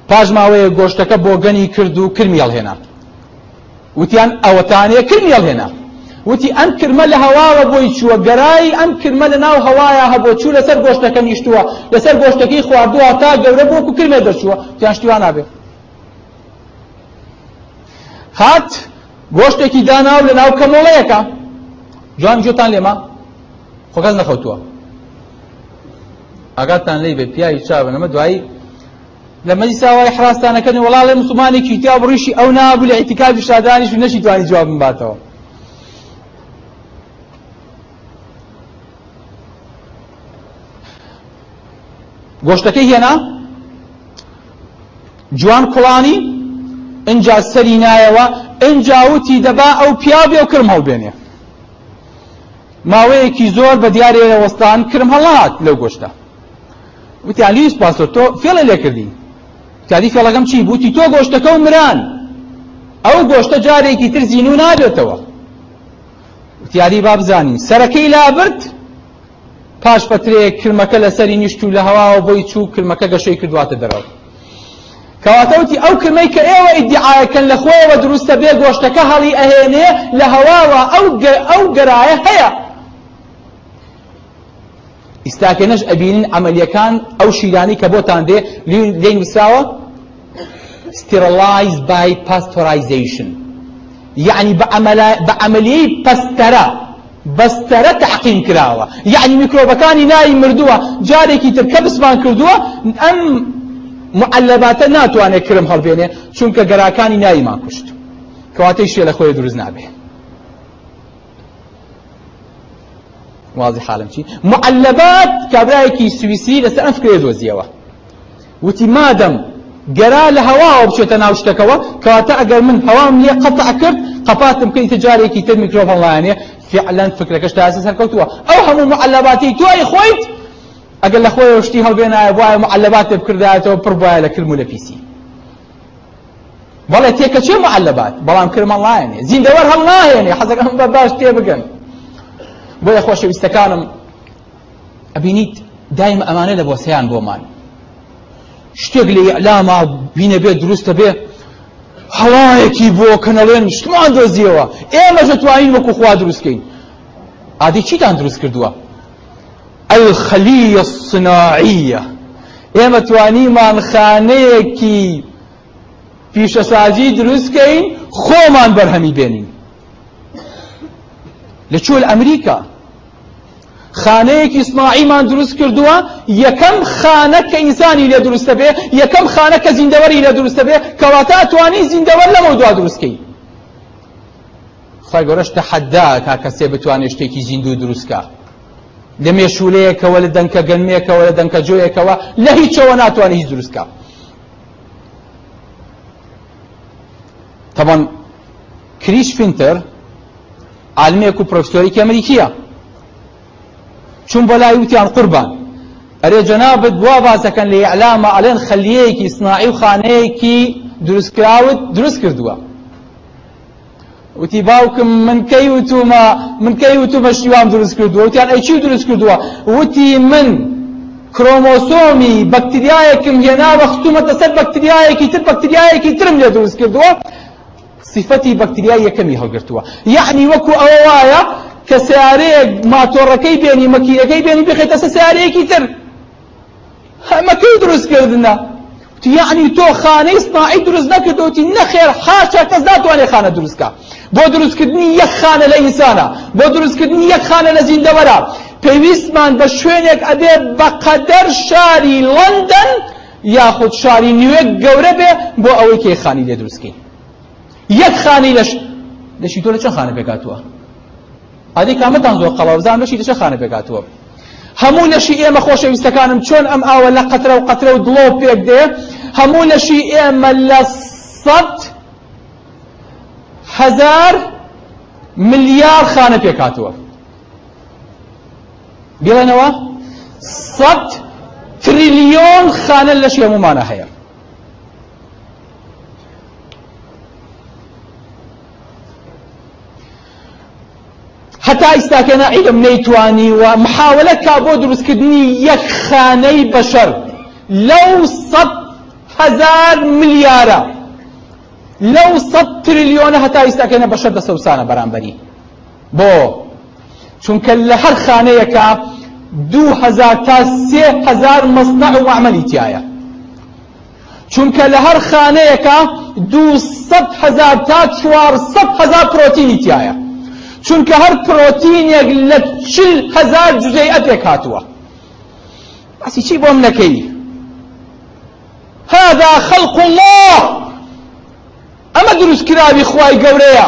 پاش ماوەیە گۆشتەکە بۆ گەنی کرد و کرمیێڵ هێنا. وتیان ئەوەتانەیە کرمیێڵ هێنا. وتی ئەم کرمە لە هەواوە بۆی چووە گەرای ئەم کرمە لە ناو هەوایە هەبوو چوو لەسەر گۆشتەکە نیشتووە لەسەر گۆشتەکەی خواردووە تا گەورە بۆکو کرمێ دەچووە. تیان شتیوان نابێ. هات گۆشتێکی داناو لە ناو کەمۆڵەیەەکە جوان جۆتان لێمە خۆکەس نەخەوتووە. ئاگاتان لێ بێ پیاوی چاوە. نەمە دوایی لە مەجلیسا وای حراستانەکەن وەڵاڵێ مسلمانێکی تیا بڕیشی ئەو نابوو لە ئیتیکافی شادانیش و نەشی توانی جواب باتەوە گۆشتەکەی هێنا؟ جوان کوڵانی ئەجا سەری نایەوە ئەجا وتی دەبا ئەو پیا بێ و کرم هەڵبێنێ ماوەیەکی زۆر بە دیارێ وەستان کرم هەڵات لەو گۆشتە. وتی علیس پاسۆ تۆ فێڵە لێ کردی. کاری فێڵەکەم چی؟ بوتی تۆ گۆشتەکە و مران. ئەو گۆشتە جارێکی تر زین و نابێتەوە. وتیاری با بزانین سەرەکەی لابرد؟ پاش پەترەیە کرمەکە لەسەری نیشت و لە هەواوە بۆی چوو کرمەکە گەشەی کردواتە دەرەوە. کەواتەوتی ئەو کرمەی کە ئێوە ئیدعاەکەن لە خۆیەوە دروستە بێ گۆشتەکە هەڵی ئەهێنێ لە هەواوە ئەو گەرایە هەیە ئیستاکێنەش ئەبینین عملیەکان ئەو شیرانی کە بۆتان دێ لێن وساوە sterilized by pasteurization يعني بعملية پسترە بەستەرە تحقیم کراوە یعنی میکرۆبەکانی ناوی مردووە جارێکی تر کە بسمان معلباتە ناتوانێت کرم هەڵبێنێ چونکە گەراکانی ناویمان کوشت کەواتەی شێ لە خۆی دروست نابێ. واضح حالم چی؟ معلبات کابرایەکی سویسی لەسەر ئەم فکرێ دۆزیەوە. وتی مادەم گەرا لە هەواوە بچێتە ناو شتەکەەوە کەواتە ئەگەر من هەوام لێ قەتع کرد قەپاتم کەی تجارێکی تر میکرۆب هەڵایانێ فعلا فکرەکەش تا ئێستا سەرکەوتووە. ئەو هەموو معلباتی توی خۆیت ئەگەر لە خۆی شتی هەڵبێنایە وایە معلباتێ بکردایەتەوە پڕ وایە لە کرم و لە پیسی. بەڵێ تێکە چێ معلبات بەڵام کرم هەڵایەنێ زیندەوەر هەڵ ناهێنێ حەزەکەم بە باش تێ بگەن. بۆیە خۆشەویستەکانم ئەبینیت دایم ئەمانە لە بۆسەیان بۆمان. شتێک لە ئەلاما بینە بێت دروستە بێ. هەڵایەکی بۆ کەنەڵێن شتمان دۆزیەوە. ئێمە دەتوانین وەکو خوا دروستکەین. عادی چیتان دروست کردووە؟ الخەلیە الصناعیە ئێمە توانیمان خانەیەکی پیشەسازی دروستکەین خۆمان بەرهەمی بێنین لە چۆل ئەمریکا خانەیەکی سماعیمان دروست کردووە یەکەم خانە کە ئینسانی لێ دروستە بێ یەکەم خانە کە زیندەوەری لێ دروستە بێ کەواتە ئەتوانی زیندەوەر لەمە دوا دروستکەی خی گەۆرەش تەحەدا تا کەسێ بتوانێت شتێکی زیندوو دروستکە لە مێشولەیەکەوە لە دەنکە گەنمێکەوە لە دەنکە جۆیەکەوە لە هیچەوە ناتوانێت هیچ دروستکە طبعا کریش فینتر عالمێک و پرۆفسۆرێکی ئەمریکیە چون بەلای وتیان قوربان ئەرێ جەنابەت وا باسەکەن لە ئیعلامە ئەڵێن خەلیەیەکی سناعی و خانەیەکی دروستکراوت دروست کردووە وتی باوکم من کەی وتومە من کەی وتومە شیوام دروست کردووە وتیان ئەی چی دروست کردووە وتی من کرۆمۆسۆمی بەکتریایەکم هێناوە ختومەتە سەر بەکتریایەکی تر بەکتریایەکی ترم لێ دروست کردووە صفەتی بەکتریای یەکەمی هەڵگرتووە یعنی وەکو ئەوە وایە کە سیارەیەک ماتۆڕەکەی بێنی مەکینەکەی بێنی بخێتە سە سیارەیەکی تر. هەمەکەی دروستکردنە یعنی تۆ خانەی سناعی دروست نەکردوتی نەخێر حاشا کەس ناتوانێت خانە دروستکە بۆ دروستکردنی یەک خانە لە ئینسانە بۆ دروستکردنی یەک خانە لە زیندەوەرە. پێویستمان بە شوێنێک ئەبێ بەقەدەر شاری لەندەن یاخود شاری نیوێک گەورە بێ بۆ ئەوەی کێ خانی لێ دروستکەین. یەک خانی لەش لەشی تۆ لە چەند خانە پێکاتوە ئادی کامەتان زۆر قەڵاوزان لەشی لە چەند خانە پێکاتوە هەموو لەشی ئێمە خۆشەویستەکانم چۆن ئەم ئاوە لە قەترە و قەترە و دڵۆ پێک دێ هەموو لەشی ئێمە لە سەد هەزار ملیار خانە پێکاتوە بڵێنەوە سەد تریلیۆن خانە لەشی هەمومانە هەیە. هەتا ئیستاکەنا عیلم نەیتوانی و محاولە کا بۆ دروستکردنی یەک خانەی بەشەر لەو سەد هزار ملیارە. لەو سەد تریلیۆنە هەتا ئیستاکەنە بە شەر دەسەوسانە بەرامبەری بۆ چونکە لە هەر خانەیەکە دوو هزار تا سێ هزار مەصنع و عملی تایە چونکە لە هەر خانەیەکە دوو سەد هزار تا چوار سەد هزار پرۆتینی تایە چونکە هەر پرۆتینێک لە چل هزار جزەیئەتێک هاتووە. باسی چی بۆم نەکەی؟ هذا خلق الله! ئەمە دروستکراوی خوای گەورەیە.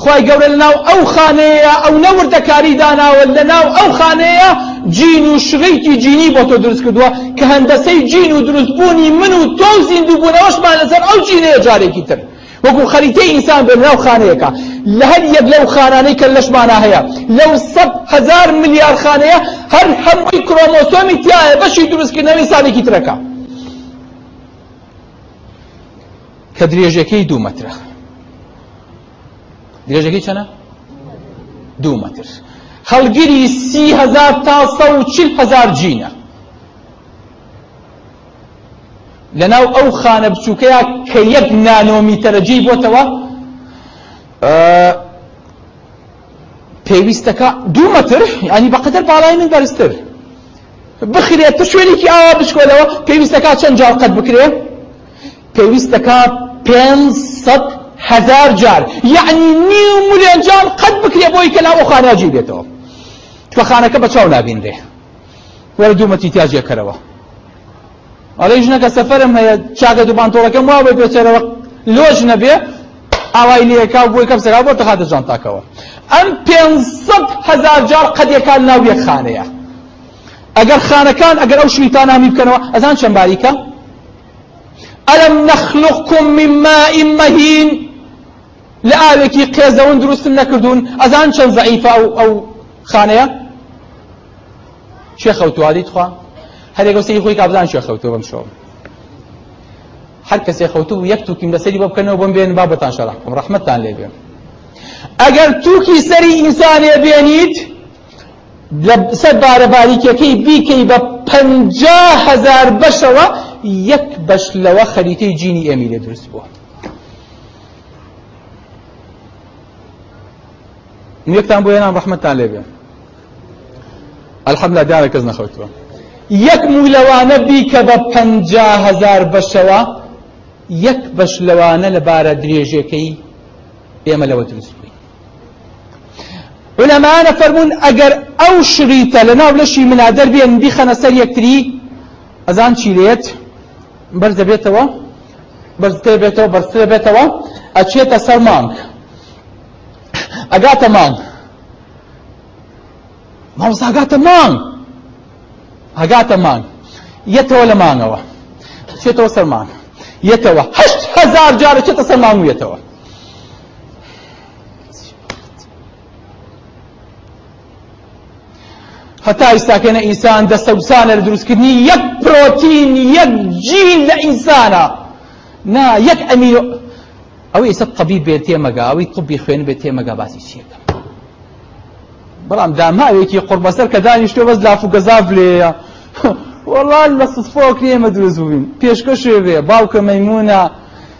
خوای گەورە لەناو ئەو خانەیە ئەو نەوردەکاری داناوە لەناو ئەو خانەیە جین و شغیتی جینی بۆ تۆ دروست کردووە کە هەندەسەی جین و دروستبوونی من و تۆ زیندوو بوونەوەشمان لەسەر ئەو جینەیە جارێکی تر. وەکو خەریتەی ئینسان بێ ناو خانەیەەکە لە هەر یەک لەو خانانەی کە لەشمانە هەیە لەو سەد هزار ملیار خانەیە هەر هەمووی کرۆمۆسۆمی تایە بەشی دروستکردنەوەی سادێکی ترەکە. کە درێژەکەی دوو مەترە درێژەکەی چەنە؟ دوو مەتر هەڵگیری سی هزار تا سە و چل هزار جینە. لەناو ئەو خانە بچووکەیە کە یەک نانۆمیتەرەجی بۆتەوە پێویستەکە دوو مەتر ینی بەقدر باڵای من بەرزتر. بخرێت شوێنێکی ئاوا بشکۆلەوە پێویستەکە چەند جار قەت بکرێ؟ پێویستەکە پێنج هزار جار. یعنی نیو ملیۆن جار قەت بکرێ بۆی کە لاو خانەجی بێتەوە. چکە خانەکە بە چاو نابینرێ وەرە دوومەتی تیاجێکەرەوە ئەڵێ ژنەکە سەفەرم هەیە چاکە دوو بانتۆڵەکەم وا بێ پێچێرەوە لۆژ نەبێ ئاوای لێکا بۆی کەمسەکە بۆ تەخاتە جانتاکەوە ئەم پێنجسەد هەزار جار قەدێکان ناو یەک خانەیە. ئەگەر خانەکان ئەگەر ئەو شویتان نامی بکەنەوە ئەزان چەند ئەلم نەخلقكم من ماء مهين؟ لە ئاوێکی قێزەون دروستم نەکردوون ئەزان چەند زەعیفە ئەو ئەو خانەیە چێ خەوتوادیت خوا؟ هەرێک وسەی خۆی کابزان چێ خەوتو بەم شۆ هەر کەسێ خەوتو یەک تووکیم لەسەری بۆ بکەنەوە بۆم بێن بابەتان شەڕ بکەم ڕەحمەتتان لێ بێن ئەگەر تووکی سەری ئینسانێ بێنیت لە سەر بارە باریکەکەی بیکەی بە پەنجا هەزار یەک بەش لەوە خەریتەی جینی ئێمی لێ دروست بووە یەکتان بۆ ێنان ڕەحمەتتان لێ بێن الحەمدلله دیارە کەس نەخەوتووە یەک مولەوانە بیکە بە پەنجا هەزار بەشەوە یەک بەش لەوانە لەبارە درێژەکەی ئێمە لەوە دروست بووین علەمانە فەرمونون ئەگەر ئەو شریتە لە ناو لەشی منادەر بێن بیخەنە سەر یەکتری ئەزان چی لێت بەرز دەبێتەوە بەرزتر بێتەوە بەرزتر بێتەوە ئەچێتە سەر مانگ ئەگاتە مانگ ماوەسا ئەگاتە مانگ ئەگاتە مانگ یەتەوە لە مانگەوە چێتەوە سەر مانگ یەتەوە هەشت هەزار جارە چێتە سەر مانگ و هەتا ئیستاکەنە ئینسان دەسەوسانە لە دروستکردنی یەک پرۆتین یەک جین لە ئینسانە نا یەک ئەمینۆ ئەوەی ئێستا طبیب بێت تێمەگا ئەوەی طبی خوێن بێت تێمەگا باسی چیەکەم بەڵام داماوێکی قوربەسەر کە دانیشتۆ بەس لاف و گەزاف لێیە وەڵال لە سسفۆک ئێمە دروست بووین پێشکەشێ بێ باوکە مەیمونە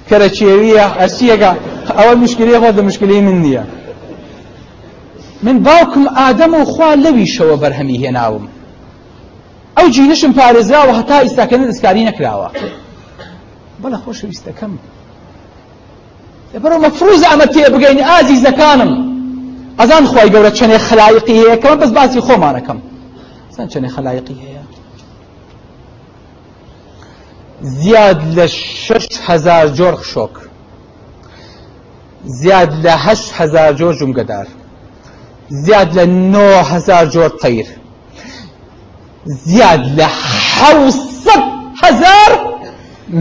کەرەچێویە ئەسیەکە ئەوە مشکلی خۆ دە مشکلی من نییە من باوکم ئادەم و خوا لەویشەوە بەرهەمی هێناوم. ئەو جینشم پارێزراوە هەتا ئیستاکەنە دەستکاری نەکراوە. بەڵە خۆشەویستەکەم بەرەو مەفروز ئەمە تێ بگەین ئازیزەکانم. ئەزان خی گەورە چەنێ خلایقی هەیە کەمە بەس باسی خۆمانەکەم. زان چەنێ خلایقی هەیە. زیاد لە شش هزار جۆر خشۆک زیاد لە هەشت هزار جۆر جومگەدار زیاد لە نۆ هزار جۆر تەیر. زیاد لە هزار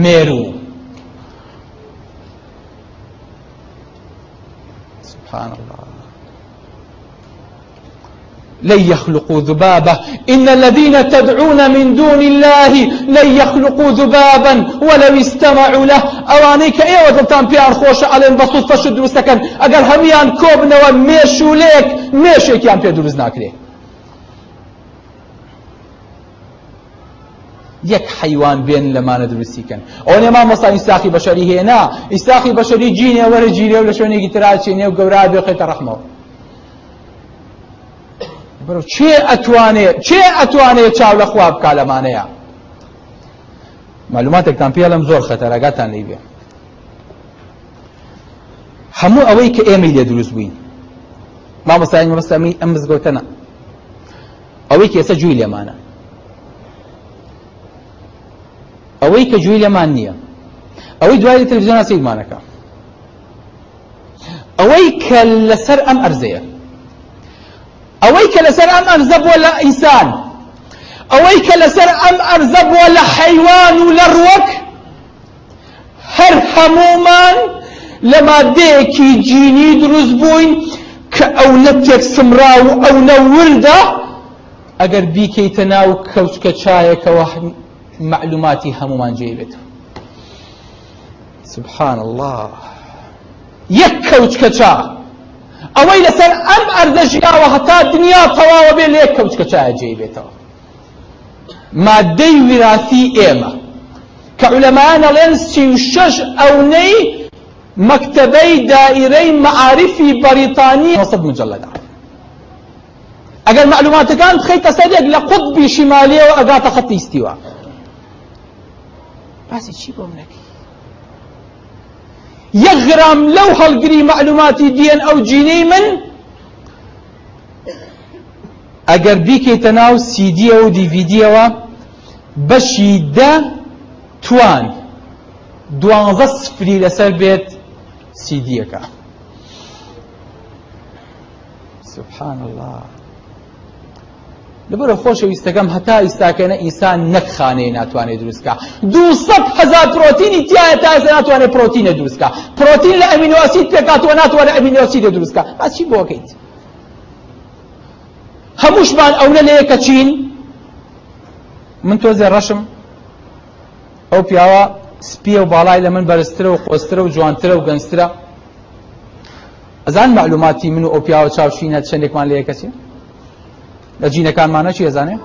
مێرو سبحان الله. لن يخلقوا ذبابة. إن الذين تدعون من دون الله لن يخلقوا ذبابا ولو استمعوا له. أوانيك إيه وزلتان بيان خوش علين بصوت فشد وستكن أقل هميان كوبنا وميشو ليك. ميشيك يان بيدو بزناكري یەک حیوان بێن لەمانە دروستیکەن ئەو نێ مامۆستا ئیساخی بەشەری هێنا ئیساخی بەشەری جینێ وەرە جیرێ و لە شوێنێکی تراچێنێ و گەورا بێقێتە ڕەحمەوە بەرەو چێ ئەتوانێت چێ ئەتوانێت چاو لە خوا بکا لەمانەیە؟ معلوماتێکتان پێڵم زۆر خەتەرەگاتان لێ بێ. هەموو ئەوەی کە ئێمەی لێ دروست بووین. مامۆستای مەبەستەمی ئەم مزگەوتەنە ئەوەی کە ئێستا جووی لێمانە. ئەوەی کە جووی لێمان نییە. ئەوەی دوای تەلڤیزیۆن سیدمانەکە ئەوەی کە لەسەر ئەم ئەرزەیە. ئەوەی کە لەسەر ئەم ئەرزە بووە لە ئینسان ئەوەی کە لەسەر ئەم ئەرزە بووە لە حەیوان و لە ڕوەک هەر هەمومان لە مادەیەکی جینی دروست بووین کە ئەو لە تێک سمرا و ئەو لە ولدا ئەگەر بیکەیتە ناو کەوچکە چایەکەوە معلوماتی هەمومان سبحان الله. یەک کەوچکە چا ئەوەی لەسەر ئەم ئەردەژیاوە هەتا دنیا تەواوە بێ لە یەک کەوچکە چایە جێ بێتەوە مادەی وراثی ئێمە کە عولەمایان ئەڵێن سی و شەش ئەونەی مەکتەبەی دائیرەی مەعارفی بەریتانی وەسەد مجلەدا ئەگەر معلوماتەکان بخەیتە سەرێک لە قوتبی شیمالیەوە ئەگاتە خەتی استیوا باسی چی بۆم نەکەی یەک غرام لەو هەڵگری معلوماتی دیێن ئەو جینەی من ئەگەر بیکەیتە ناو سیدیە و دیڤیدیەوە بەشی دە توان. دوانزە سفری لەسەر بێت سیدیەکە سبحان الله. لەبەرە خۆشەویستەکەم هەتا ئیستاکەنە ئینسان نەک خانەیە ناتوانێت دروستکە دووسەد هەزار پرۆتینی تایە تا ئێستا ناتوانێت پرۆتینە دروستکە پرۆتین لە amino acid پێکاتەوە ناتوانێت amino acid ە دروستکە باس چی بۆکەیت هەمووشمان ئەوە لە یەکە چین؟ من تۆزێ ڕەشم. ئەو پیاوە سپیە و باڵای لە من بەرزترە و خۆسترە و جوانترە و گەنجترە. ئەزان معلوماتی من و ئەو پیاوە چاوشینە چەندێکمان لە یەکەچێ لە جینەکانمانە چی ئەزانێ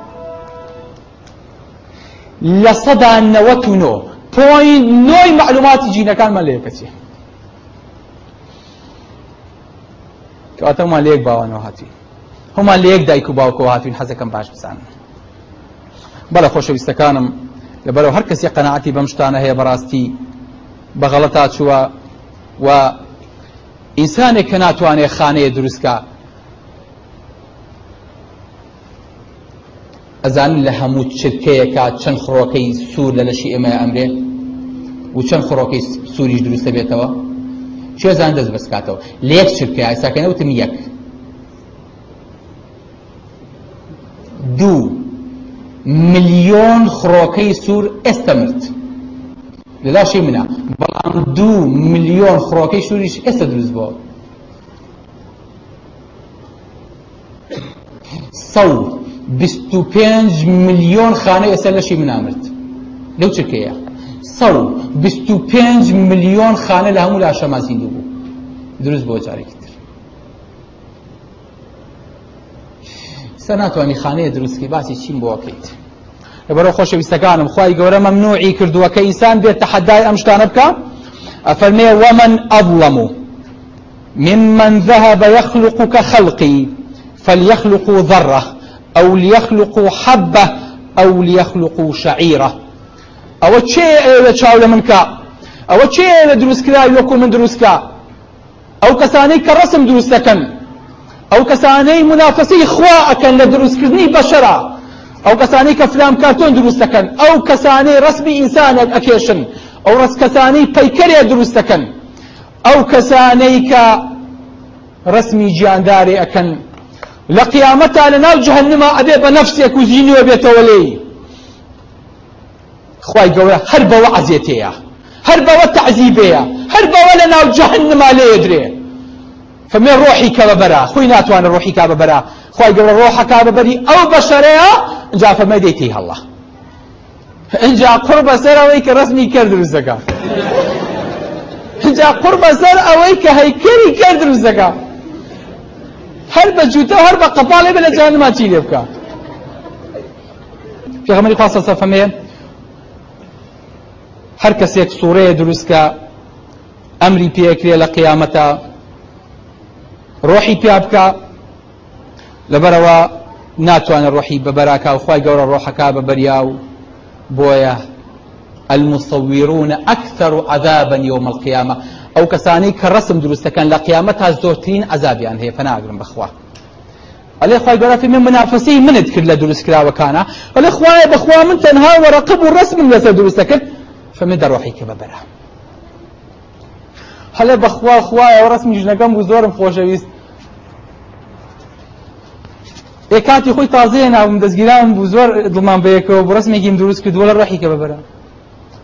لە سەدا نەوەت و نۆ. پۆین نۆی معلوماتی جینەکانمان لە یەکەچێ کەواتە هەمان لە یەک باوانەوە هاتوین هەمان لە یەک دایک و باوکەوە هاتوین حەزەکەم باش بزانن. بەڵە خۆشەویستەکانم لەبەرەوە هەر کەسی قەنەعەتی بەم شتانە هەیە بەڕاستی بەغەڵەتا چووە و ئینسانێک کە ناتوانێت خانەیە دروستکە ئەزان لە هەموو چرکەیەکە چەند خڕۆکەی سوور لە لەشی ئێمە ئەمرێ و چەند خڕۆکەی سووریش دروستە بێتەوە شێزان دەست بەسکاتەوە لە یەک چرکە ئایساکەنەوتم یەک. دوو ملیۆن خڕۆکەی سوور ئێستا مرد. لە لاشی منە بەڵام دوو ملیۆن خڕۆکەی سووریش ئێستا دروست بووە. سەوت بستو 25 میلیۆن خانە ئێستا لەشی منامرد لەو چرکەیە سە 25 میلیۆن خانە لە هەموو لاشەما زیندو بوو دروست بۆ جارێکی تر سە ناتوانانی خانەیە دروستکی باسی چین بۆکەیت لەبەرەوە خوش خی گەورە مەمنوعی کردووە کە ئینسان انسان تەحەدای ئەم امشتان بکە ئەفەرمێ ومن اظلمو ممن ذهب يخلق كخلقي فليخلقوا ذره. أو ليخلقوا حبة أو ليخلقوا شعيرة. أو تشي إلى تشاول منك؟ أو تشي إلى دروس كلا يكون من دروس كا أو كساني كرسم دروس لكن. أو كساني منافسي إخواء كان لدروس كذني بشرة. أو كساني كفلام كارتون دروس لكن. أو كساني رسمي إنسان أكيشن أو رس كساني بيكري دروس لكن. أو كساني كرسمي جانداري أكن. لقيامتها لناو جهنم أبي بنفسك وزيني وبيتولي خواي قوله هر بوا عزيتيا هر بوا تعذيبيا هر بوا لناو جهنم لا يدري فمن روحي كببرا خوي ناتوان روحي كببرا خواي قوله روحك كببري أو بشريا جاء فما ديتيها الله. إن جاء قرب سر أويك رسمي كرد الزكاة إن جاء قرب سر أويك هيكري كرد الزكاة هەر بە جوتە هەر بە قەپاڵێ بە لە جانما چی لێ بکە؟ پێغەمبەری خوا سەسە فەمێ هەر کەسێک سوورەیە دروستکە ئەمری پێکرێ لە قیامەتە ڕۆحی پیا بکە لەبەرەوە ناتوانێت ڕۆحی بەبەراکە و خی گەورە ڕۆحەکە بە بەریا و المصورون أكثر عذابا يوم القيامة. أو كساني كرسم دروست كان لقيامتها زورتين عذابيان هي فناقرم بخوا ئەلێ خی گەۆرە في من منافسی منت کرد لە دروست کراوەکانە ئەلێ خوایە بەخوا من تەنها وەرەقب و ڕسم لەسەر دروستە کرد. فمێ دەڕۆحی کە بەبەرە هەلێ بەخوا خوایە ڕسمی ژنەکەم بوو زۆرم خۆشەویست ئێ کاتی خۆی تازەیە ناوم دەستگیران بوو زۆر دڵمان بەیەکەوە بۆ ڕسمێکیم دروست کردووە لە کە بەبەرە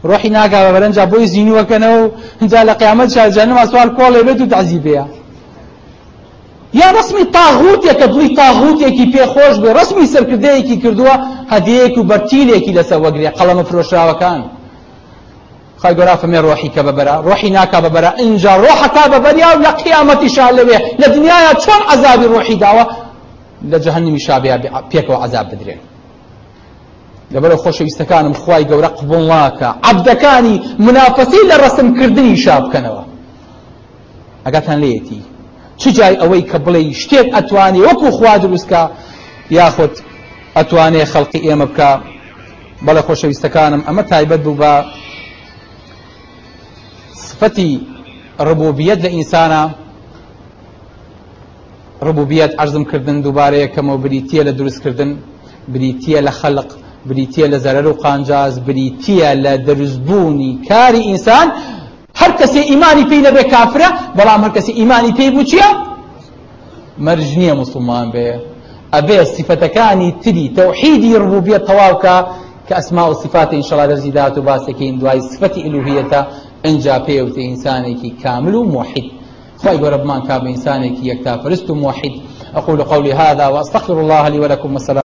ڕۆحی ناگا بەبەرەنجا بۆی زینوەکەنەوە و هەنجا لە قیامەت شاجانەوە سوال کۆڵێ بێت و تعزیبەیە یا ڕسمی تاغوتێکە دڵی تاغوتێکی پێخۆش بێ ڕسمی سەرکردەیەکی کردووە هەدەیەک و بەرتیلێکی لەسەر وەگرێ قەڵەمە فرۆشراوەکان. خی گەۆرا فەمێ ڕۆحی کە بەبەرە ڕۆحی ناکا بەبەرە ئینجا ڕۆحەکە بەبەریا و لە قیامەتی شا لەوێ لە دنیاە چۆن عەزابی ڕۆحی داوە لە جەهەنمی شابێ پێکەوە عەزاب بدرێن. لەبەرە خۆشەویستەکانم خی گەورە قبول ناکە عەبدەکانی منافەسی لە ڕسمکردنی شا بکەنەوە ئەگاتان لێتی چ جای ئەوەی کە بڵێ شتێک ئەتوانی وەکو خوا دروستکە یاخود ئەتوانێ خەڵقی ئێمە بکە بەڵێ خۆشەویستەکانم ئەمە تایبەت بوو بە صفەتی ڕبوبیەت لە ئینسانە ڕبوبیەت عەرزم کردن دووبارەیەکەمەوە بریتیە لە دروستکردن بریتیە لە خەلق بریتیە لە زەرەر و قانجاز بریتیە لە دروستبوونی. کاری ئینسان هەر کەسێ ئیمانی پێی نەبێ کافرە بەڵام هەر کەسی ئیمانی پێی بوو چییە مەرج نییە مسلمان بێ. ئەبێ سیفەتەکانی تری تەوحیدی ڕبوبیەت تەواوکە کە ئەسما و سیفاتی ئینشەڵا دەرزی دات و باسێکین دوای سفەتی ئلوهیەتە ئەنجا پێوتە ئینسانێکی کامل و موحید خی گەورە بمان کا بە ئینسانێکی یەکتا پرست و أقول قولي هذا وأستغفر الله لي ولكم. والسلام